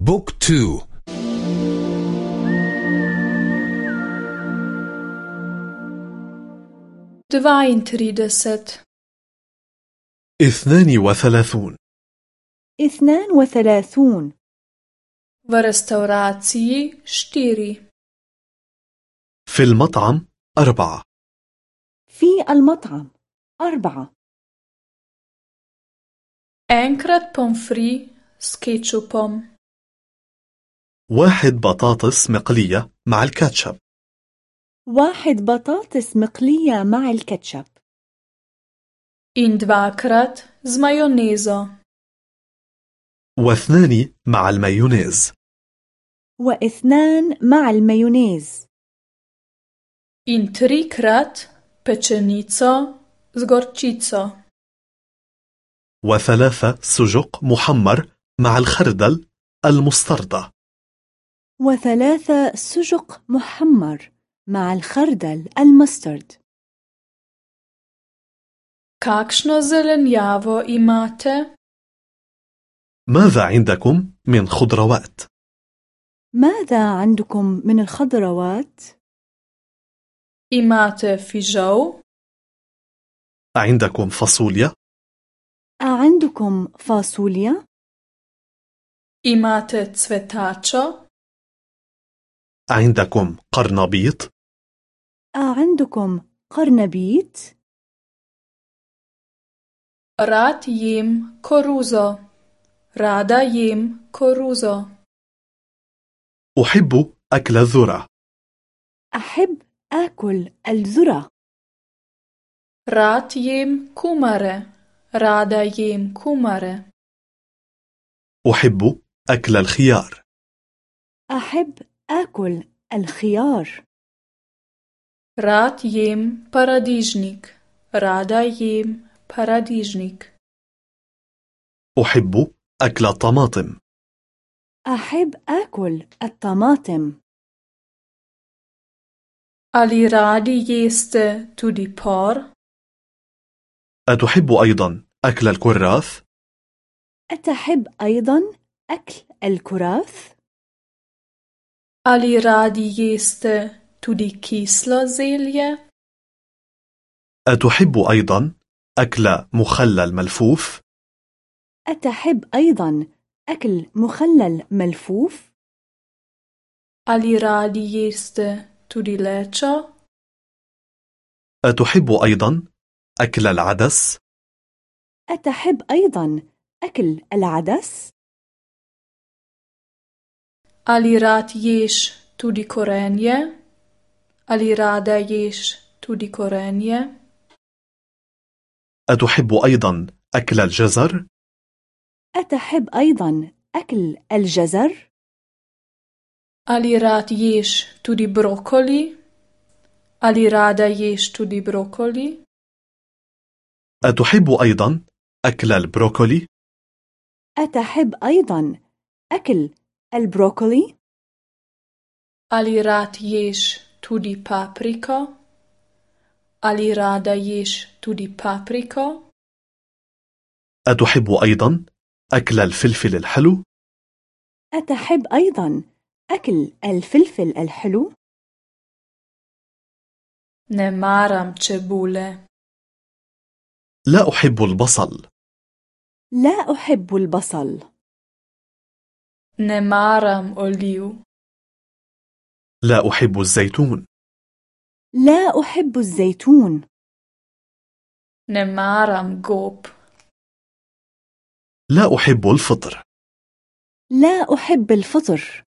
Book two. Dvaintrideset اثنان وثلاثون. اثنان وثلاثون. V restavraciji štiri. في المطعم أربعة. في المطعم أربعة. Enkrat pomfri s kečupom. واحد بطاطس مقلية مع الكاتشب. واحد بطاطس مقلية مع الكاتشب. In dvakrat z majonezo. واثنان مع المايونيز واثنان مع المايونيز In trikrat pečenico z gorčico. وثلاثة سجق محمر مع الخردل المستردة. وثلاثة سجق محمر مع الخردل المسترد Kakšno zelenjavo imate? ماذا عندكم من خضروات؟ ماذا عندكم من الخضروات؟ Imate fižol? عندكم فاصوليا؟ أعندكم فاصوليا؟ Imate cvetačo? عندكم قرنبيط؟ أعندكم قرنبيط؟ Rad jem koruzo. Rada jem koruzo. أحب أكل الذرة أحب آكل الذرة Rad jem kumare. Rada jem kumare. أحب أكل الخيار أحب آكل الخيار Rad jem paradižnik. Rada jem paradižnik. أحب أكل الطماطم أحب آكل الطماطم Ali radi jeste tudi por? أتحب أيضا أكل الكراث؟ أتحب أيضا أكل الكراث؟ Ali radi jeste tudi kislo zelje? أتحب أيضا أكل مخلل ملفوف؟ أتحب أيضا أكل مخلل ملفوف؟ Ali radi jeste tudi lečo? أتحب أيضا أكل العدس؟ أتحب أيضا أكل العدس؟ Ali rad ješ tudi korenje? Ali rada ješ tudi korenje? أتحب أيضا أكل الجزر؟ أتحب أيضا أكل الجزر؟ ألي رات ييش تودي بروكولي؟ ألي رادا ييش تودي بروكولي؟ أتحب أيضا أكل البروكولي؟ أتحب أيضا أكل البروكولي؟ Ali rad ješ tudi papriko? Ali rada ješ tudi papriko? أتحب أيضا أكل الفلفل الحلو؟ أتحب أيضا أكل الفلفل الحلو؟ Ne maram čebule. لا أحب البصل لا أحب البصل Ne maram oliv. لا أحب الزيتون لا أحب الزيتون Ne maram gob. لا أحب الفطر لا أحب الفطر